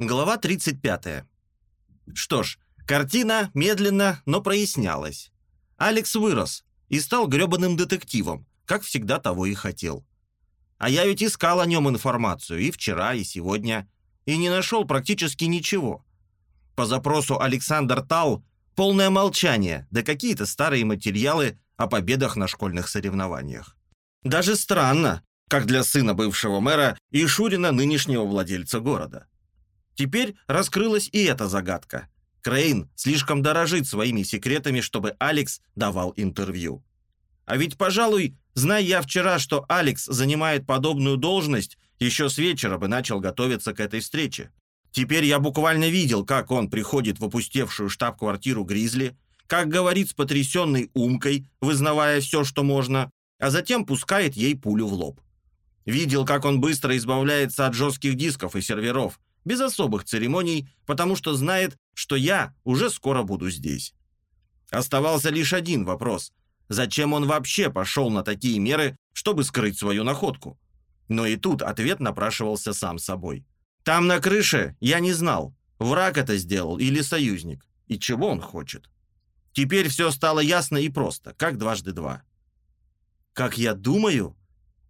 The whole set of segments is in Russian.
Глава 35. Что ж, картина медленно, но прояснялась. Алекс вырос и стал грёбаным детективом, как всегда того и хотел. А я ведь искал о нем информацию и вчера, и сегодня, и не нашел практически ничего. По запросу Александр Тал полное молчание, да какие-то старые материалы о победах на школьных соревнованиях. Даже странно, как для сына бывшего мэра и Шурина нынешнего владельца города. Теперь раскрылась и эта загадка. Крейн слишком дорожит своими секретами, чтобы Алекс давал интервью. А ведь, пожалуй, зная я вчера, что Алекс занимает подобную должность, еще с вечера бы начал готовиться к этой встрече. Теперь я буквально видел, как он приходит в опустевшую штаб-квартиру Гризли, как говорит с потрясенной умкой, вызнавая все, что можно, а затем пускает ей пулю в лоб. Видел, как он быстро избавляется от жестких дисков и серверов, без особых церемоний, потому что знает, что я уже скоро буду здесь. Оставался лишь один вопрос. Зачем он вообще пошел на такие меры, чтобы скрыть свою находку? Но и тут ответ напрашивался сам собой. Там на крыше я не знал, враг это сделал или союзник, и чего он хочет. Теперь все стало ясно и просто, как дважды два. Как я думаю,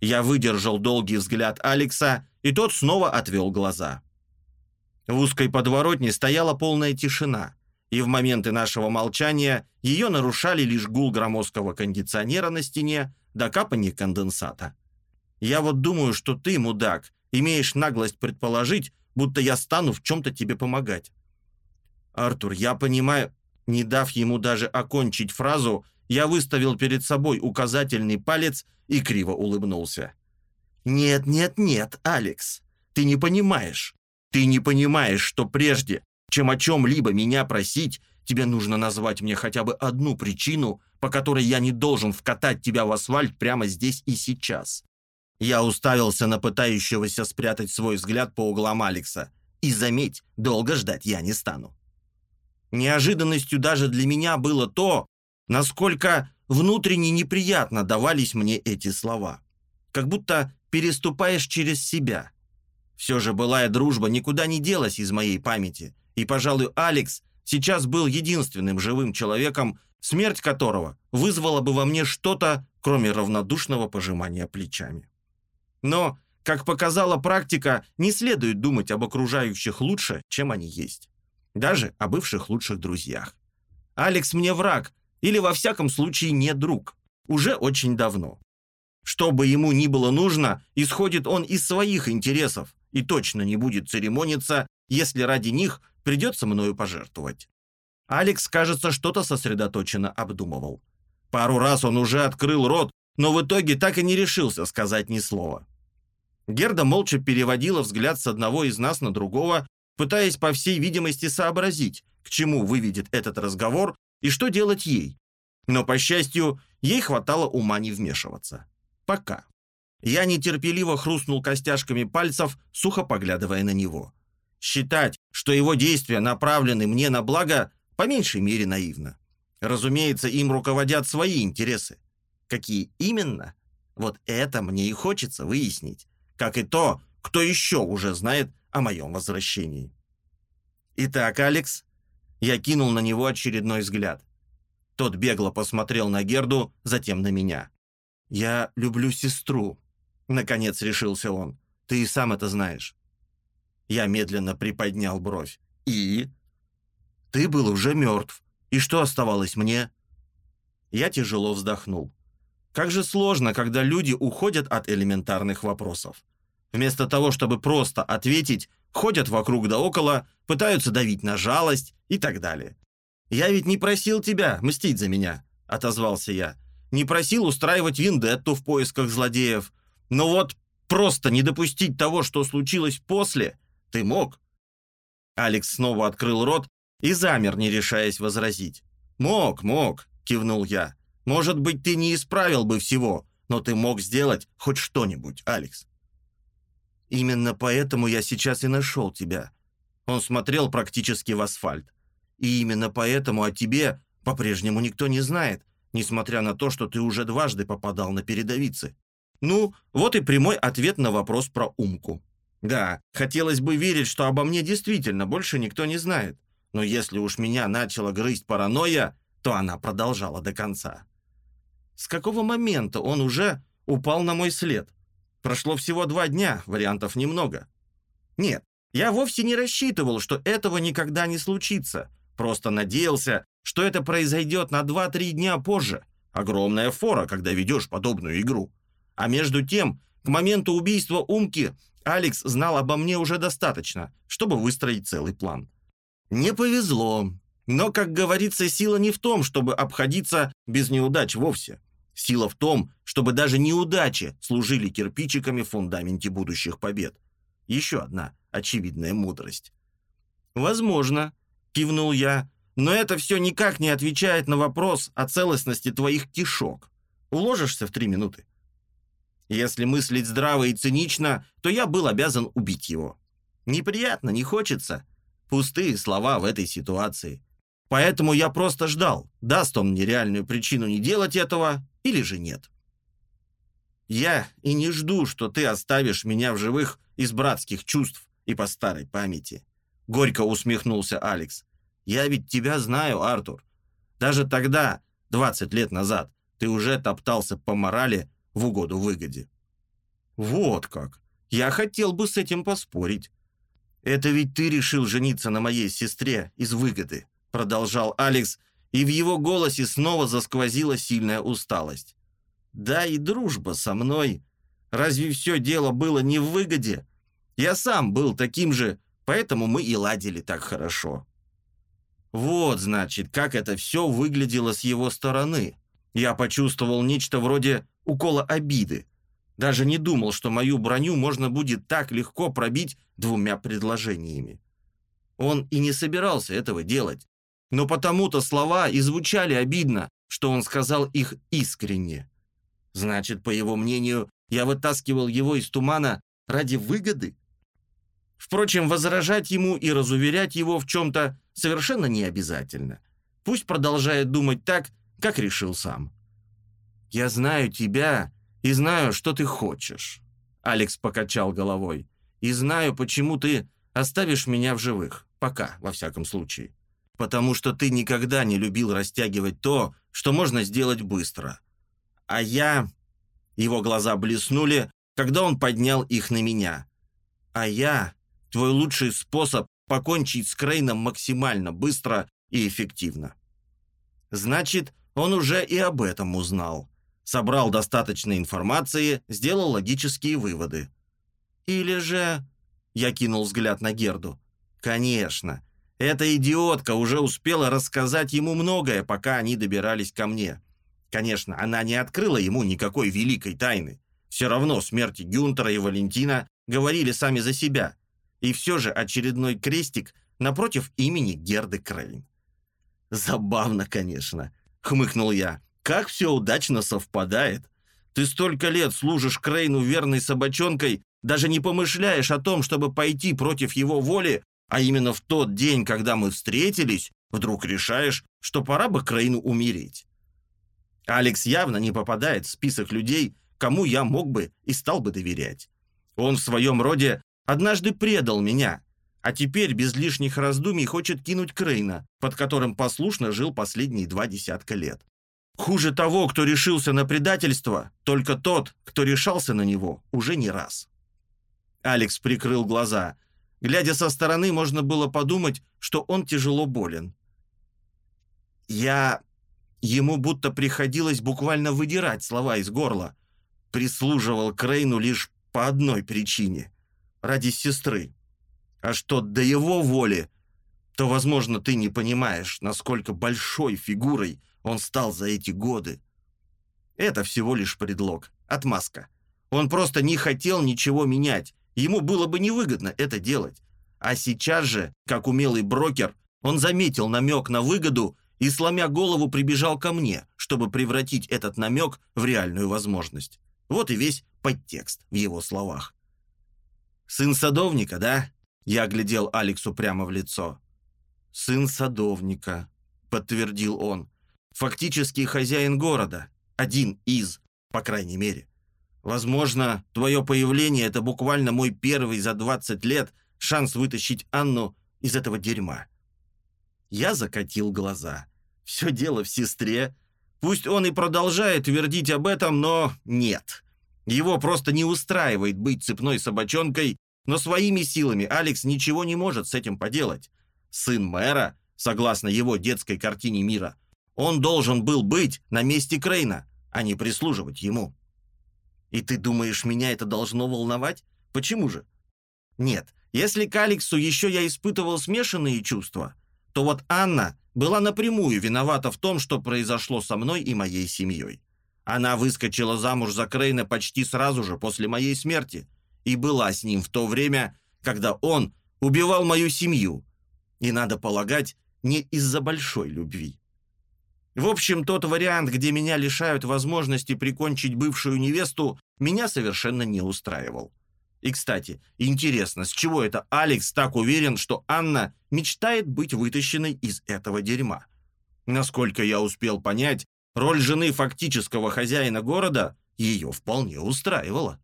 я выдержал долгий взгляд Алекса, и тот снова отвел глаза. В узкой подворотне стояла полная тишина, и в моменты нашего молчания ее нарушали лишь гул громоздкого кондиционера на стене до капания конденсата. Я вот думаю, что ты, мудак, имеешь наглость предположить, будто я стану в чем-то тебе помогать. Артур, я понимаю... Не дав ему даже окончить фразу, я выставил перед собой указательный палец и криво улыбнулся. «Нет, нет, нет, Алекс, ты не понимаешь. Ты не понимаешь, что прежде, чем о чем-либо меня просить, тебе нужно назвать мне хотя бы одну причину, по которой я не должен вкатать тебя в асфальт прямо здесь и сейчас. Я уставился на пытающегося спрятать свой взгляд по углам Алекса. И заметь, долго ждать я не стану. Неожиданностью даже для меня было то, насколько внутренне неприятно давались мне эти слова. Как будто переступаешь через себя. Все же былая дружба никуда не делась из моей памяти, и, пожалуй, Алекс сейчас был единственным живым человеком, смерть которого вызвала бы во мне что-то, кроме равнодушного пожимания плечами. Но, как показала практика, не следует думать об окружающих лучше, чем они есть. Даже о бывших лучших друзьях. Алекс мне враг, или во всяком случае не друг. Уже очень давно. Что бы ему ни было нужно, исходит он из своих интересов, и точно не будет церемониться, если ради них придется мною пожертвовать. Алекс, кажется, что-то сосредоточенно обдумывал. Пару раз он уже открыл рот, но в итоге так и не решился сказать ни слова. Герда молча переводила взгляд с одного из нас на другого, пытаясь, по всей видимости, сообразить, к чему выведет этот разговор и что делать ей. Но, по счастью, ей хватало ума не вмешиваться. Пока. Я нетерпеливо хрустнул костяшками пальцев, сухо поглядывая на него. Считать, что его действия направлены мне на благо, по меньшей мере наивно. Разумеется, им руководят свои интересы. Какие именно? Вот это мне и хочется выяснить. Как и то, кто еще уже знает о моем возвращении. Итак, Алекс, я кинул на него очередной взгляд. Тот бегло посмотрел на Герду, затем на меня. «Я люблю сестру», Наконец решился он. Ты и сам это знаешь. Я медленно приподнял бровь. И? Ты был уже мертв. И что оставалось мне? Я тяжело вздохнул. Как же сложно, когда люди уходят от элементарных вопросов. Вместо того, чтобы просто ответить, ходят вокруг да около, пытаются давить на жалость и так далее. «Я ведь не просил тебя мстить за меня», — отозвался я. «Не просил устраивать вендетту в поисках злодеев. Но вот просто не допустить того, что случилось после, ты мог. Алекс снова открыл рот и замер, не решаясь возразить. «Мог, мог», — кивнул я. «Может быть, ты не исправил бы всего, но ты мог сделать хоть что-нибудь, Алекс». «Именно поэтому я сейчас и нашел тебя». Он смотрел практически в асфальт. «И именно поэтому о тебе по-прежнему никто не знает, несмотря на то, что ты уже дважды попадал на передовицы». Ну, вот и прямой ответ на вопрос про Умку. Да, хотелось бы верить, что обо мне действительно больше никто не знает. Но если уж меня начала грызть паранойя, то она продолжала до конца. С какого момента он уже упал на мой след? Прошло всего два дня, вариантов немного. Нет, я вовсе не рассчитывал, что этого никогда не случится. Просто надеялся, что это произойдет на 2-3 дня позже. Огромная фора, когда ведешь подобную игру. А между тем, к моменту убийства Умки Алекс знал обо мне уже достаточно, чтобы выстроить целый план. Не повезло. Но, как говорится, сила не в том, чтобы обходиться без неудач вовсе. Сила в том, чтобы даже неудачи служили кирпичиками в фундаменте будущих побед. Еще одна очевидная мудрость. «Возможно», — кивнул я, «но это все никак не отвечает на вопрос о целостности твоих кишок. Уложишься в три минуты?» Если мыслить здраво и цинично, то я был обязан убить его. Неприятно, не хочется. Пустые слова в этой ситуации. Поэтому я просто ждал, даст он мне реальную причину не делать этого или же нет. Я и не жду, что ты оставишь меня в живых из братских чувств и по старой памяти. Горько усмехнулся Алекс. Я ведь тебя знаю, Артур. Даже тогда, 20 лет назад, ты уже топтался по морали в угоду выгоде. Вот как. Я хотел бы с этим поспорить. Это ведь ты решил жениться на моей сестре из выгоды, продолжал Алекс, и в его голосе снова засквозила сильная усталость. Да и дружба со мной. Разве все дело было не в выгоде? Я сам был таким же, поэтому мы и ладили так хорошо. Вот, значит, как это все выглядело с его стороны. Я почувствовал нечто вроде укола обиды. Даже не думал, что мою броню можно будет так легко пробить двумя предложениями. Он и не собирался этого делать. Но потому-то слова и звучали обидно, что он сказал их искренне. Значит, по его мнению, я вытаскивал его из тумана ради выгоды? Впрочем, возражать ему и разуверять его в чем-то совершенно не обязательно. Пусть продолжает думать так, как решил сам. «Я знаю тебя и знаю, что ты хочешь», — Алекс покачал головой. «И знаю, почему ты оставишь меня в живых. Пока, во всяком случае. Потому что ты никогда не любил растягивать то, что можно сделать быстро. А я...» Его глаза блеснули, когда он поднял их на меня. «А я — твой лучший способ покончить с Крейном максимально быстро и эффективно». Значит, он уже и об этом узнал. Собрал достаточно информации, сделал логические выводы. Или же... Я кинул взгляд на Герду. Конечно. Эта идиотка уже успела рассказать ему многое, пока они добирались ко мне. Конечно, она не открыла ему никакой великой тайны. Все равно смерти Гюнтера и Валентина говорили сами за себя. И все же очередной крестик напротив имени Герды Крейн. «Забавно, конечно», — хмыкнул я. «Как все удачно совпадает. Ты столько лет служишь Крейну верной собачонкой, даже не помышляешь о том, чтобы пойти против его воли, а именно в тот день, когда мы встретились, вдруг решаешь, что пора бы Крейну умереть. Алекс явно не попадает в список людей, кому я мог бы и стал бы доверять. Он в своем роде однажды предал меня, а теперь без лишних раздумий хочет кинуть Крейна, под которым послушно жил последние два десятка лет. Хуже того, кто решился на предательство, только тот, кто решался на него уже не раз. Алекс прикрыл глаза. Глядя со стороны, можно было подумать, что он тяжело болен. «Я Ему будто приходилось буквально выдирать слова из горла. Прислуживал Крейну лишь по одной причине – ради сестры. А что до его воли, то, возможно, ты не понимаешь, насколько большой фигурой он стал за эти годы. Это всего лишь предлог, отмазка. Он просто не хотел ничего менять, ему было бы невыгодно это делать. А сейчас же, как умелый брокер, он заметил намек на выгоду и, сломя голову, прибежал ко мне, чтобы превратить этот намек в реальную возможность. Вот и весь подтекст в его словах. «Сын садовника, да?» Я глядел Алексу прямо в лицо. «Сын садовника», — подтвердил он. «Фактически хозяин города. Один из, по крайней мере. Возможно, твое появление — это буквально мой первый за 20 лет шанс вытащить Анну из этого дерьма. Я закатил глаза. Все дело в сестре. Пусть он и продолжает твердить об этом, но нет. Его просто не устраивает быть цепной собачонкой, но своими силами Алекс ничего не может с этим поделать. Сын мэра, согласно его детской картине мира, он должен был быть на месте Крейна, а не прислуживать ему. И ты думаешь, меня это должно волновать? Почему же? Нет, если к Алексу еще я испытывал смешанные чувства, то вот Анна была напрямую виновата в том, что произошло со мной и моей семьей. Она выскочила замуж за Крейна почти сразу же после моей смерти и была с ним в то время, когда он убивал мою семью. И, надо полагать, не из-за большой любви. В общем, тот вариант, где меня лишают возможности прикончить бывшую невесту, меня совершенно не устраивал. И, кстати, интересно, с чего это Алекс так уверен, что Анна мечтает быть вытащенной из этого дерьма? Насколько я успел понять, роль жены фактического хозяина города ее вполне устраивала.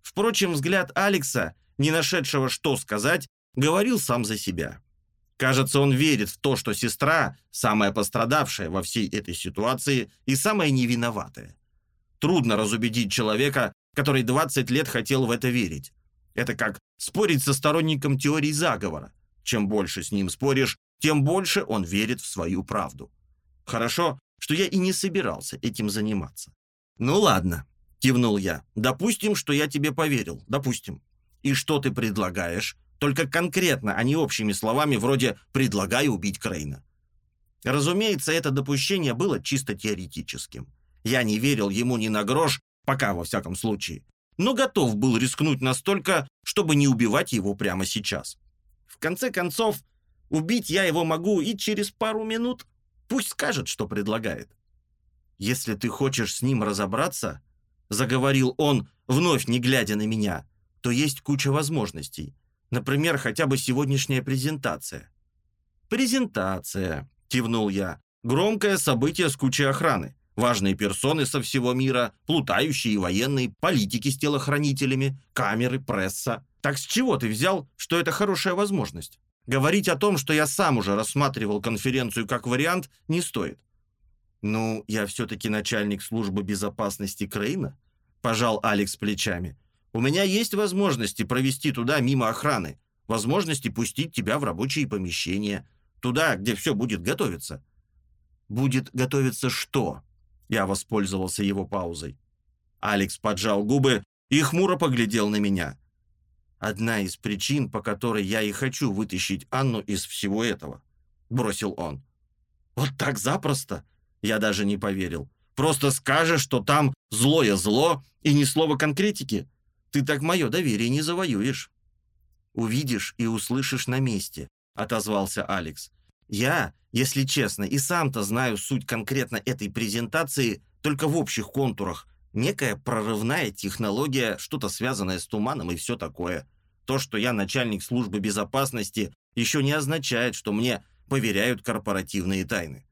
Впрочем, взгляд Алекса, не нашедшего что сказать, говорил сам за себя. Кажется, он верит в то, что сестра – самая пострадавшая во всей этой ситуации и самая невиноватая. Трудно разубедить человека, который 20 лет хотел в это верить. Это как спорить со сторонником теории заговора. Чем больше с ним споришь, тем больше он верит в свою правду. Хорошо, что я и не собирался этим заниматься. «Ну ладно», – кивнул я. «Допустим, что я тебе поверил. Допустим. И что ты предлагаешь? Только конкретно, а не общими словами, вроде «предлагаю убить Крейна». Разумеется, это допущение было чисто теоретическим. Я не верил ему ни на грош, пока во всяком случае, но готов был рискнуть настолько, чтобы не убивать его прямо сейчас. В конце концов, убить я его могу и через пару минут. Пусть скажет, что предлагает. «Если ты хочешь с ним разобраться», — заговорил он, вновь не глядя на меня, «то есть куча возможностей. Например, хотя бы сегодняшняя презентация». «Презентация», — кивнул я. «Громкое событие с кучей охраны. Важные персоны со всего мира, плутающие военные, политики с телохранителями, камеры, пресса. Так с чего ты взял, что это хорошая возможность? Говорить о том, что я сам уже рассматривал конференцию как вариант, не стоит. «Ну, я все-таки начальник службы безопасности Крейна», – пожал Алекс плечами. У меня есть возможности провести туда мимо охраны, возможности пустить тебя в рабочие помещения, туда, где все будет готовиться». «Будет готовиться что?» Я воспользовался его паузой. Алекс поджал губы и хмуро поглядел на меня. «Одна из причин, по которой я и хочу вытащить Анну из всего этого», — бросил он. «Вот так запросто?» Я даже не поверил. «Просто скажешь, что там злое зло и ни слова конкретики?» Ты так мое доверие не завоюешь». «Увидишь и услышишь на месте», — отозвался Алекс. «Я, если честно, и сам-то знаю суть конкретно этой презентации только в общих контурах. Некая прорывная технология, что-то связанное с туманом и все такое. То, что я начальник службы безопасности, еще не означает, что мне поверяют корпоративные тайны.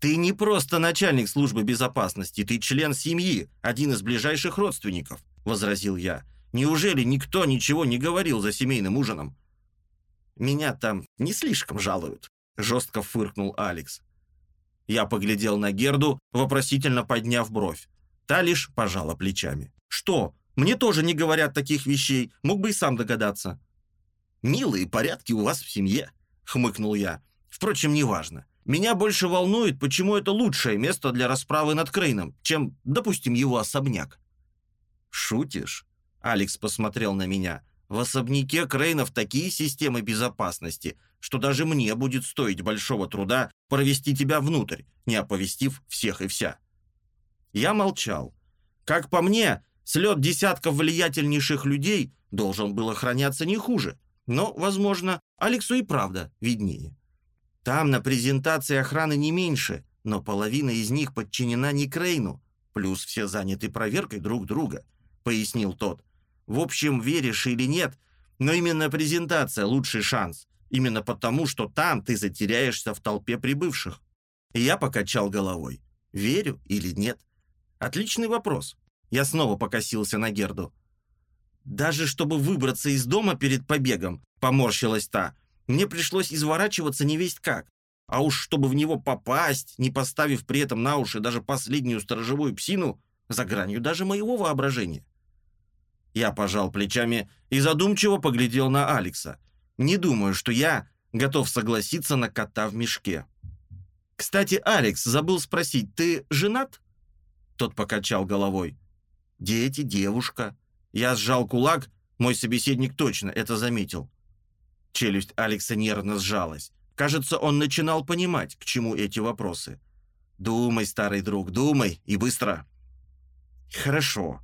Ты не просто начальник службы безопасности, ты член семьи, один из ближайших родственников. — возразил я. «Неужели никто ничего не говорил за семейным ужином?» «Меня там не слишком жалуют», — жестко фыркнул Алекс. Я поглядел на Герду, вопросительно подняв бровь. Та лишь пожала плечами. «Что? Мне тоже не говорят таких вещей. Мог бы и сам догадаться». «Милые порядки у вас в семье», — хмыкнул я. «Впрочем, неважно. Меня больше волнует, почему это лучшее место для расправы над Крейном, чем, допустим, его особняк. «Шутишь?» Алекс посмотрел на меня. «В особняке Крейнов такие системы безопасности, что даже мне будет стоить большого труда провести тебя внутрь, не оповестив всех и вся». Я молчал. Как по мне, слет десятков влиятельнейших людей должен был охраняться не хуже. Но, возможно, Алексу и правда виднее. Там на презентации охраны не меньше, но половина из них подчинена не Крейну, плюс все заняты проверкой друг друга. — пояснил тот. «В общем, веришь или нет, но именно презентация — лучший шанс. Именно потому, что там ты затеряешься в толпе прибывших». И я покачал головой. Верю или нет? Отличный вопрос. Я снова покосился на Герду. «Даже чтобы выбраться из дома перед побегом», — поморщилась та, «мне пришлось изворачиваться невесть как. А уж чтобы в него попасть, не поставив при этом на уши даже последнюю сторожевую псину, за гранью даже моего воображения». Я пожал плечами и задумчиво поглядел на Алекса. Не думаю, что я готов согласиться на кота в мешке. «Кстати, Алекс, забыл спросить, ты женат?» Тот покачал головой. «Дети, девушка». Я сжал кулак, мой собеседник точно это заметил. Челюсть Алекса нервно сжалась. Кажется, он начинал понимать, к чему эти вопросы. «Думай, старый друг, думай, и быстро». «Хорошо».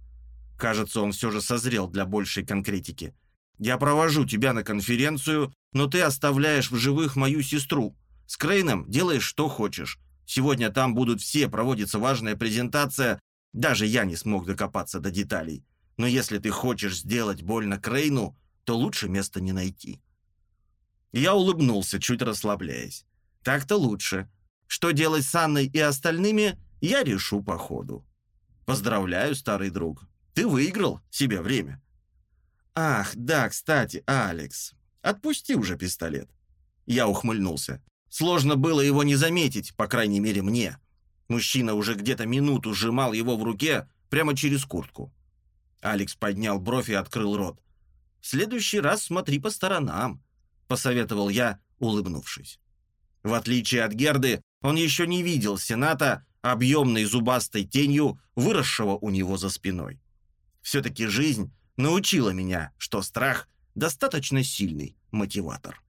Кажется, он все же созрел для большей конкретики. «Я провожу тебя на конференцию, но ты оставляешь в живых мою сестру. С Крейном делаешь, что хочешь. Сегодня там будут все, проводится важная презентация. Даже я не смог докопаться до деталей. Но если ты хочешь сделать больно Крейну, то лучше места не найти». Я улыбнулся, чуть расслабляясь. «Так-то лучше. Что делать с Анной и остальными, я решу по ходу. Поздравляю, старый друг. Ты выиграл себе время». «Ах, да, кстати, Алекс, отпусти уже пистолет». Я ухмыльнулся. Сложно было его не заметить, по крайней мере мне. Мужчина уже где-то минуту сжимал его в руке прямо через куртку. Алекс поднял бровь и открыл рот. «В следующий раз смотри по сторонам», — посоветовал я, улыбнувшись. В отличие от Герды, он еще не видел Сената объемной зубастой тенью, выросшего у него за спиной. Все-таки жизнь научила меня, что страх — достаточно сильный мотиватор.